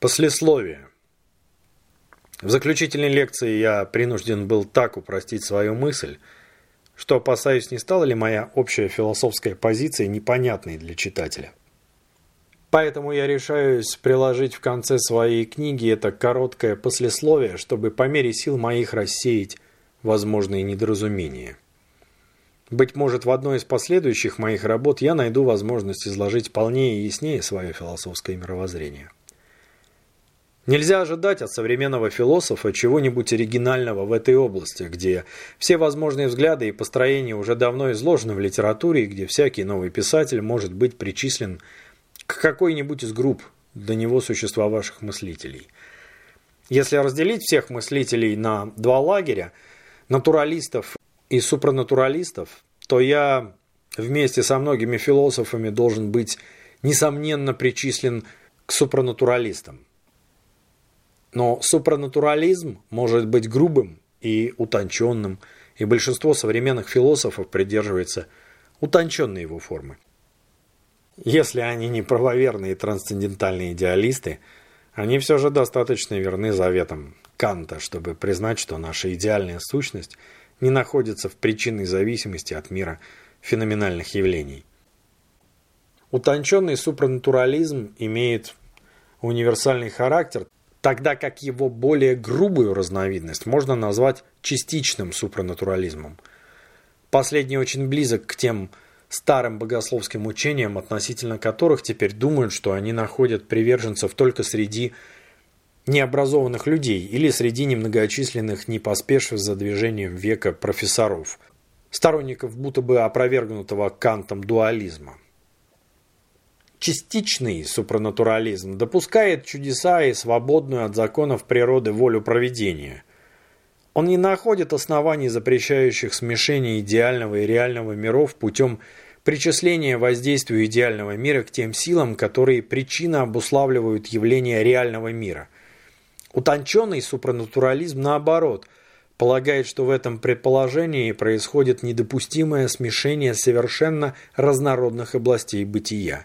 Послесловие. В заключительной лекции я принужден был так упростить свою мысль, что опасаюсь, не стала ли моя общая философская позиция непонятной для читателя. Поэтому я решаюсь приложить в конце своей книги это короткое послесловие, чтобы по мере сил моих рассеять возможные недоразумения. Быть может, в одной из последующих моих работ я найду возможность изложить полнее и яснее свое философское мировоззрение. Нельзя ожидать от современного философа чего-нибудь оригинального в этой области, где все возможные взгляды и построения уже давно изложены в литературе и где всякий новый писатель может быть причислен к какой-нибудь из групп до него существовавших мыслителей. Если разделить всех мыслителей на два лагеря, натуралистов и супранатуралистов, то я вместе со многими философами должен быть, несомненно, причислен к супранатуралистам. Но супранатурализм может быть грубым и утонченным, и большинство современных философов придерживается утонченной его формы. Если они не правоверные трансцендентальные идеалисты, они все же достаточно верны заветам Канта, чтобы признать, что наша идеальная сущность не находится в причинной зависимости от мира феноменальных явлений. Утонченный супранатурализм имеет универсальный характер, тогда как его более грубую разновидность можно назвать частичным супранатурализмом. Последний очень близок к тем старым богословским учениям, относительно которых теперь думают, что они находят приверженцев только среди необразованных людей или среди немногочисленных, не поспешив за движением века профессоров, сторонников будто бы опровергнутого Кантом дуализма. Частичный супранатурализм допускает чудеса и свободную от законов природы волю проведения. Он не находит оснований, запрещающих смешение идеального и реального миров путем причисления воздействию идеального мира к тем силам, которые причина обуславливают явления реального мира. Утонченный супранатурализм, наоборот, полагает, что в этом предположении происходит недопустимое смешение совершенно разнородных областей бытия.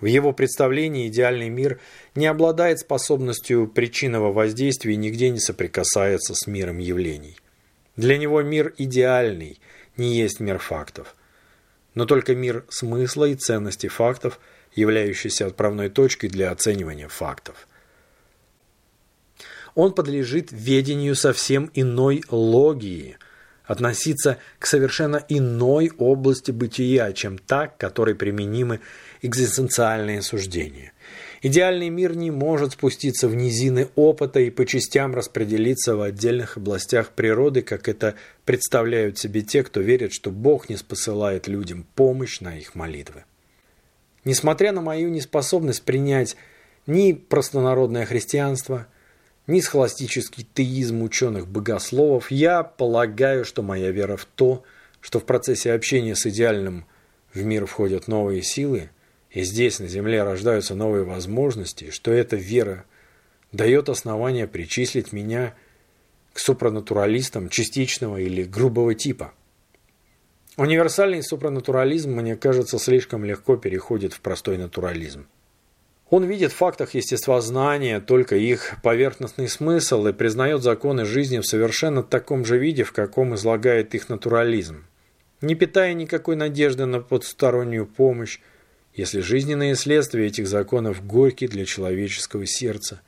В его представлении идеальный мир не обладает способностью причинного воздействия и нигде не соприкасается с миром явлений. Для него мир идеальный, не есть мир фактов. Но только мир смысла и ценности фактов, являющийся отправной точкой для оценивания фактов. Он подлежит ведению совсем иной логии – относиться к совершенно иной области бытия, чем та, к которой применимы экзистенциальные суждения. Идеальный мир не может спуститься в низины опыта и по частям распределиться в отдельных областях природы, как это представляют себе те, кто верит, что Бог не спосылает людям помощь на их молитвы. Несмотря на мою неспособность принять ни простонародное христианство – ни схоластический теизм ученых-богословов, я полагаю, что моя вера в то, что в процессе общения с идеальным в мир входят новые силы, и здесь, на Земле, рождаются новые возможности, что эта вера дает основание причислить меня к супранатуралистам частичного или грубого типа. Универсальный супранатурализм, мне кажется, слишком легко переходит в простой натурализм. Он видит в фактах естествознания только их поверхностный смысл и признает законы жизни в совершенно таком же виде, в каком излагает их натурализм, не питая никакой надежды на подстороннюю помощь, если жизненные следствия этих законов горьки для человеческого сердца.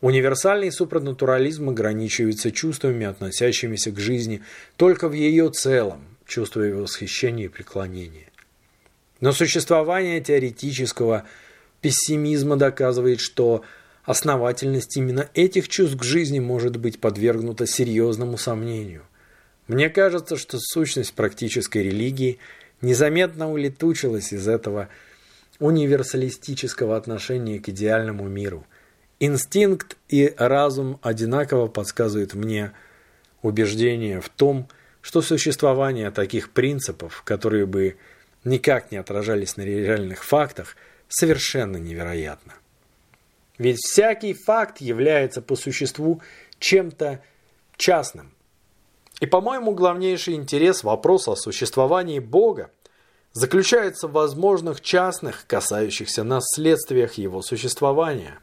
Универсальный супранатурализм ограничивается чувствами, относящимися к жизни только в ее целом, чувствуя восхищение и преклонение. Но существование теоретического – пессимизма доказывает, что основательность именно этих чувств к жизни может быть подвергнута серьезному сомнению. Мне кажется, что сущность практической религии незаметно улетучилась из этого универсалистического отношения к идеальному миру. Инстинкт и разум одинаково подсказывают мне убеждение в том, что существование таких принципов, которые бы никак не отражались на реальных фактах – совершенно невероятно. Ведь всякий факт является по существу чем-то частным. И, по-моему, главнейший интерес вопроса о существовании Бога заключается в возможных частных, касающихся нас следствиях его существования.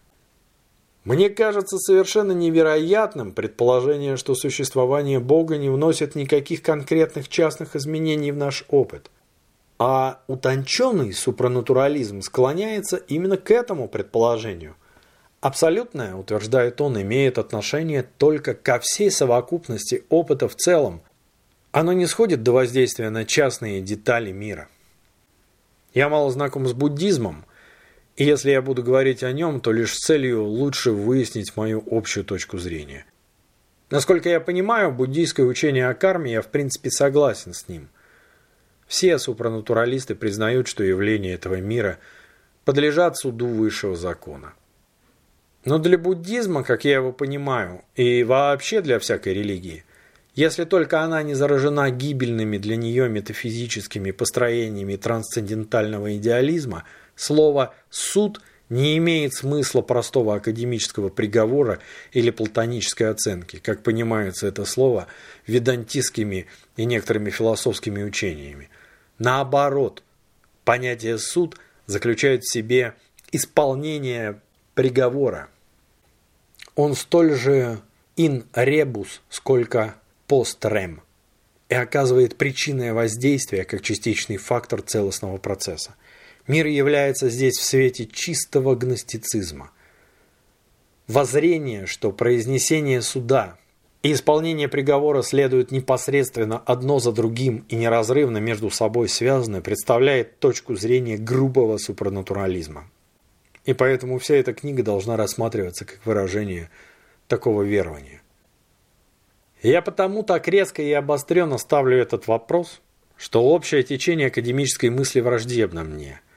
Мне кажется совершенно невероятным предположение, что существование Бога не вносит никаких конкретных частных изменений в наш опыт. А утонченный супранатурализм склоняется именно к этому предположению. Абсолютное, утверждает он, имеет отношение только ко всей совокупности опыта в целом. Оно не сходит до воздействия на частные детали мира. Я мало знаком с буддизмом, и если я буду говорить о нем, то лишь с целью лучше выяснить мою общую точку зрения. Насколько я понимаю, буддийское учение о карме, я в принципе согласен с ним. Все супранатуралисты признают, что явления этого мира подлежат суду высшего закона. Но для буддизма, как я его понимаю, и вообще для всякой религии, если только она не заражена гибельными для нее метафизическими построениями трансцендентального идеализма – Слово «суд» не имеет смысла простого академического приговора или платонической оценки, как понимается это слово ведантистскими и некоторыми философскими учениями. Наоборот, понятие «суд» заключает в себе исполнение приговора. Он столь же in rebus, сколько post rem, и оказывает причинное воздействие как частичный фактор целостного процесса. Мир является здесь в свете чистого гностицизма. Воззрение, что произнесение суда и исполнение приговора следуют непосредственно одно за другим и неразрывно между собой связаны, представляет точку зрения грубого супранатурализма. И поэтому вся эта книга должна рассматриваться как выражение такого верования. Я потому так резко и обостренно ставлю этот вопрос, что общее течение академической мысли враждебно мне –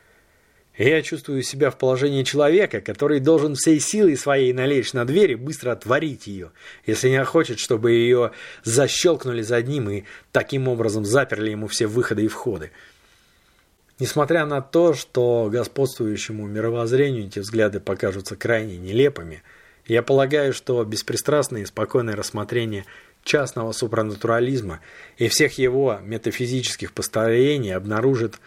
я чувствую себя в положении человека, который должен всей силой своей налечь на дверь и быстро отворить ее, если не хочет, чтобы ее защелкнули за ним и таким образом заперли ему все выходы и входы. Несмотря на то, что господствующему мировоззрению эти взгляды покажутся крайне нелепыми, я полагаю, что беспристрастное и спокойное рассмотрение частного супранатурализма и всех его метафизических построений обнаружит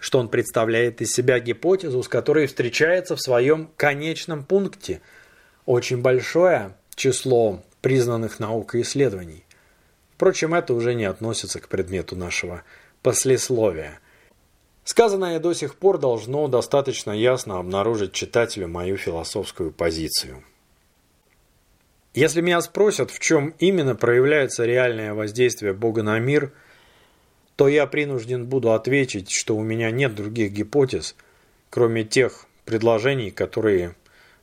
что он представляет из себя гипотезу, с которой встречается в своем конечном пункте очень большое число признанных наукой исследований. Впрочем, это уже не относится к предмету нашего послесловия. Сказанное до сих пор должно достаточно ясно обнаружить читателю мою философскую позицию. Если меня спросят, в чем именно проявляется реальное воздействие Бога на мир – то я принужден буду ответить, что у меня нет других гипотез, кроме тех предложений, которые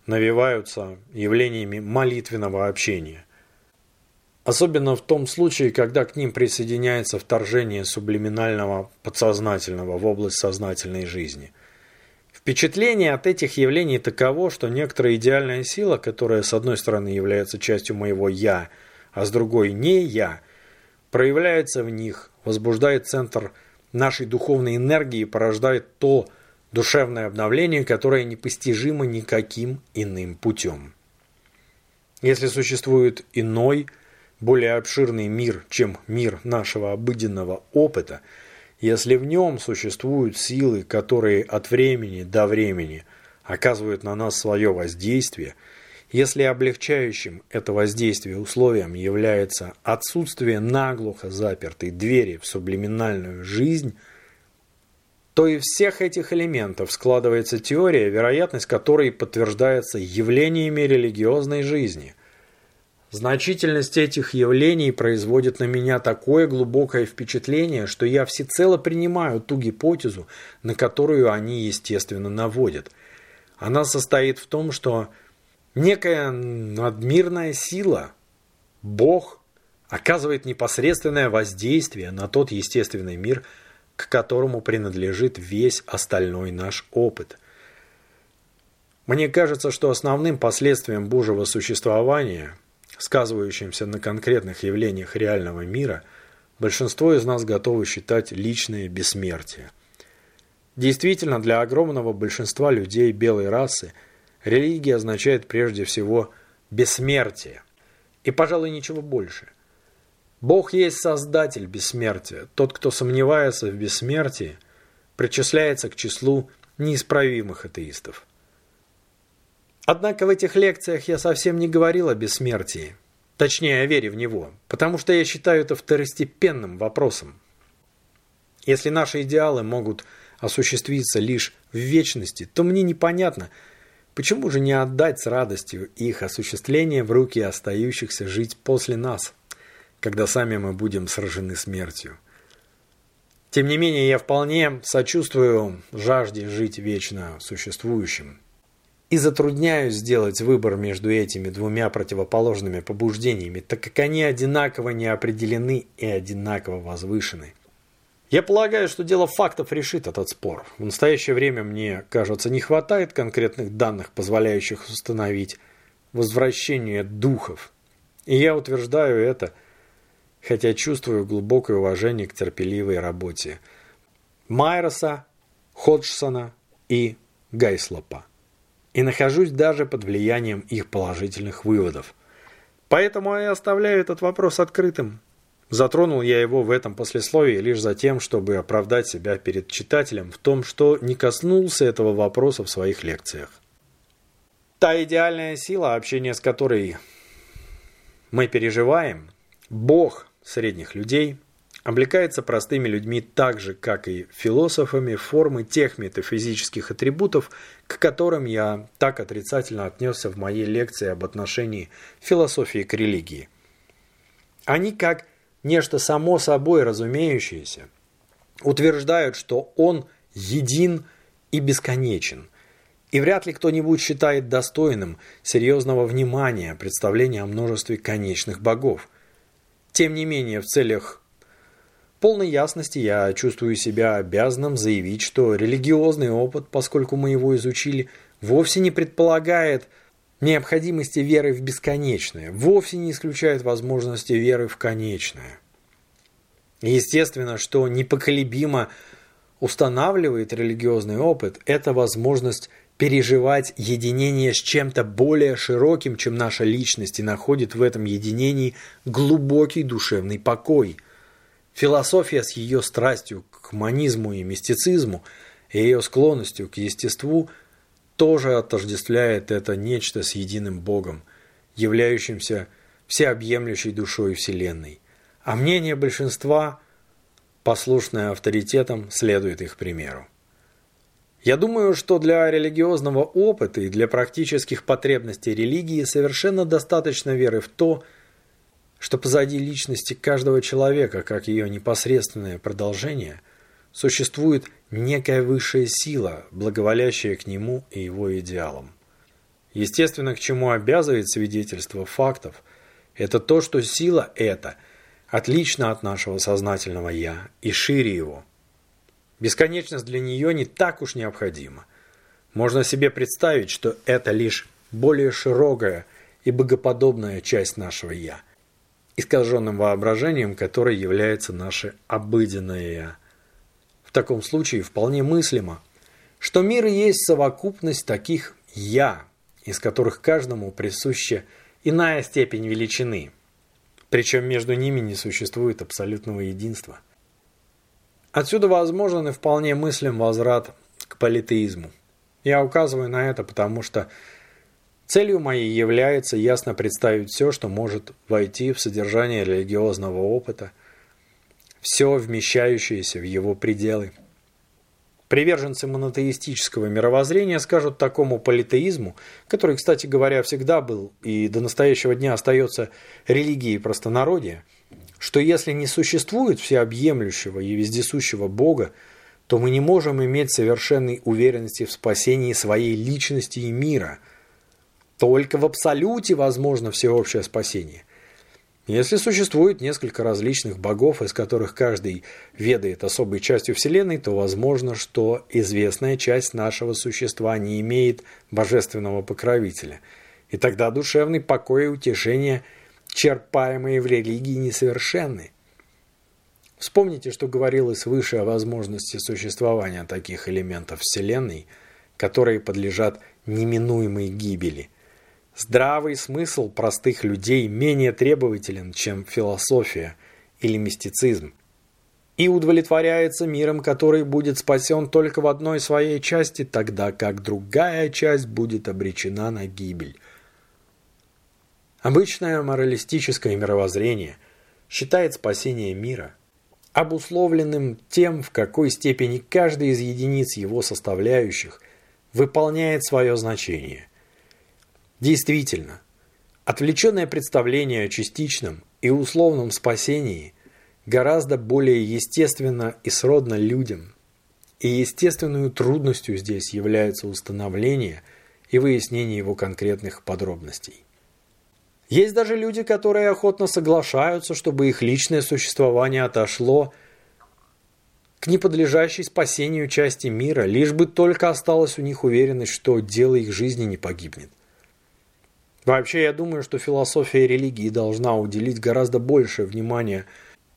навиваются явлениями молитвенного общения. Особенно в том случае, когда к ним присоединяется вторжение сублиминального подсознательного в область сознательной жизни. Впечатление от этих явлений таково, что некоторая идеальная сила, которая с одной стороны является частью моего «я», а с другой «не я», проявляется в них, возбуждает центр нашей духовной энергии и порождает то душевное обновление, которое непостижимо никаким иным путем. Если существует иной, более обширный мир, чем мир нашего обыденного опыта, если в нем существуют силы, которые от времени до времени оказывают на нас свое воздействие – если облегчающим это воздействие условием является отсутствие наглухо запертой двери в сублиминальную жизнь, то из всех этих элементов складывается теория, вероятность которой подтверждается явлениями религиозной жизни. Значительность этих явлений производит на меня такое глубокое впечатление, что я всецело принимаю ту гипотезу, на которую они, естественно, наводят. Она состоит в том, что некая надмирная сила, Бог, оказывает непосредственное воздействие на тот естественный мир, к которому принадлежит весь остальной наш опыт. Мне кажется, что основным последствием Божьего существования, сказывающимся на конкретных явлениях реального мира, большинство из нас готовы считать личное бессмертие. Действительно, для огромного большинства людей белой расы – Религия означает прежде всего бессмертие. И, пожалуй, ничего больше. Бог есть создатель бессмертия. Тот, кто сомневается в бессмертии, причисляется к числу неисправимых атеистов. Однако в этих лекциях я совсем не говорил о бессмертии, точнее о вере в него, потому что я считаю это второстепенным вопросом. Если наши идеалы могут осуществиться лишь в вечности, то мне непонятно, почему же не отдать с радостью их осуществление в руки остающихся жить после нас, когда сами мы будем сражены смертью. Тем не менее, я вполне сочувствую жажде жить вечно существующим и затрудняюсь сделать выбор между этими двумя противоположными побуждениями, так как они одинаково не определены и одинаково возвышены. Я полагаю, что дело фактов решит этот спор. В настоящее время, мне кажется, не хватает конкретных данных, позволяющих установить возвращение духов. И я утверждаю это, хотя чувствую глубокое уважение к терпеливой работе Майроса, Ходжсона и Гайслопа и нахожусь даже под влиянием их положительных выводов. Поэтому я оставляю этот вопрос открытым. Затронул я его в этом послесловии лишь за тем, чтобы оправдать себя перед читателем в том, что не коснулся этого вопроса в своих лекциях. Та идеальная сила, общение с которой мы переживаем, Бог средних людей – облекается простыми людьми так же, как и философами, формы тех метафизических атрибутов, к которым я так отрицательно отнесся в моей лекции об отношении философии к религии. Они, как нечто само собой разумеющееся, утверждают, что он един и бесконечен, и вряд ли кто-нибудь считает достойным серьезного внимания представления о множестве конечных богов. Тем не менее, в целях полной ясности я чувствую себя обязанным заявить, что религиозный опыт, поскольку мы его изучили, вовсе не предполагает необходимости веры в бесконечное, вовсе не исключает возможности веры в конечное. Естественно, что непоколебимо устанавливает религиозный опыт – это возможность переживать единение с чем-то более широким, чем наша личность, и находит в этом единении глубокий душевный покой – Философия с ее страстью к манизму и мистицизму и ее склонностью к естеству тоже отождествляет это нечто с единым Богом, являющимся всеобъемлющей душой Вселенной. А мнение большинства, послушное авторитетам, следует их примеру. Я думаю, что для религиозного опыта и для практических потребностей религии совершенно достаточно веры в то, что что позади личности каждого человека, как ее непосредственное продолжение, существует некая высшая сила, благоволящая к нему и его идеалам. Естественно, к чему обязывает свидетельство фактов, это то, что сила эта отлична от нашего сознательного «я» и шире его. Бесконечность для нее не так уж необходима. Можно себе представить, что это лишь более широкая и богоподобная часть нашего «я», искаженным воображением, которое является наше обыденное «я». В таком случае вполне мыслимо, что мир есть совокупность таких «я», из которых каждому присуща иная степень величины, причем между ними не существует абсолютного единства. Отсюда возможен и вполне мыслим возврат к политеизму. Я указываю на это, потому что Целью моей является ясно представить все, что может войти в содержание религиозного опыта, все вмещающееся в его пределы. Приверженцы монотеистического мировоззрения скажут такому политеизму, который, кстати говоря, всегда был и до настоящего дня остается религией простонародия, что если не существует всеобъемлющего и вездесущего Бога, то мы не можем иметь совершенной уверенности в спасении своей личности и мира – только в абсолюте возможно всеобщее спасение. Если существует несколько различных богов, из которых каждый ведает особой частью Вселенной, то возможно, что известная часть нашего существа не имеет божественного покровителя. И тогда душевный покой и утешение, черпаемые в религии, несовершенны. Вспомните, что говорилось выше о возможности существования таких элементов Вселенной, которые подлежат неминуемой гибели – Здравый смысл простых людей менее требователен, чем философия или мистицизм. и удовлетворяется миром, который будет спасен только в одной своей части, тогда как другая часть будет обречена на гибель. Обычное моралистическое мировоззрение считает спасение мира обусловленным тем, в какой степени каждый из единиц его составляющих выполняет свое значение. Действительно, отвлеченное представление о частичном и условном спасении гораздо более естественно и сродно людям, и естественную трудностью здесь является установление и выяснение его конкретных подробностей. Есть даже люди, которые охотно соглашаются, чтобы их личное существование отошло к неподлежащей спасению части мира, лишь бы только осталась у них уверенность, что дело их жизни не погибнет. Вообще, я думаю, что философия религии должна уделить гораздо больше внимания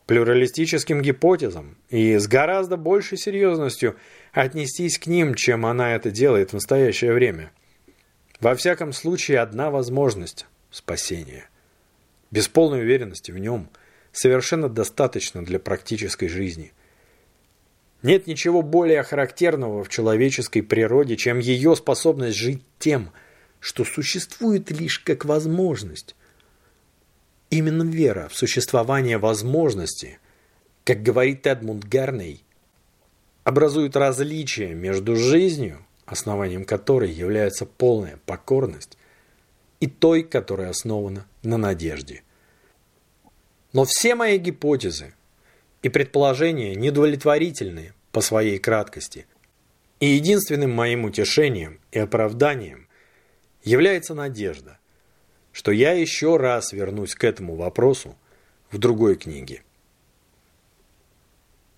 плюралистическим гипотезам и с гораздо большей серьезностью отнестись к ним, чем она это делает в настоящее время. Во всяком случае, одна возможность – спасение. Без полной уверенности в нем совершенно достаточно для практической жизни. Нет ничего более характерного в человеческой природе, чем ее способность жить тем, что существует лишь как возможность, Именно вера в существование возможности, как говорит Эдмунд Гарней, образует различие между жизнью, основанием которой является полная покорность, и той, которая основана на надежде. Но все мои гипотезы и предположения недовлетворительны по своей краткости, и единственным моим утешением и оправданием является надежда, что я еще раз вернусь к этому вопросу в другой книге.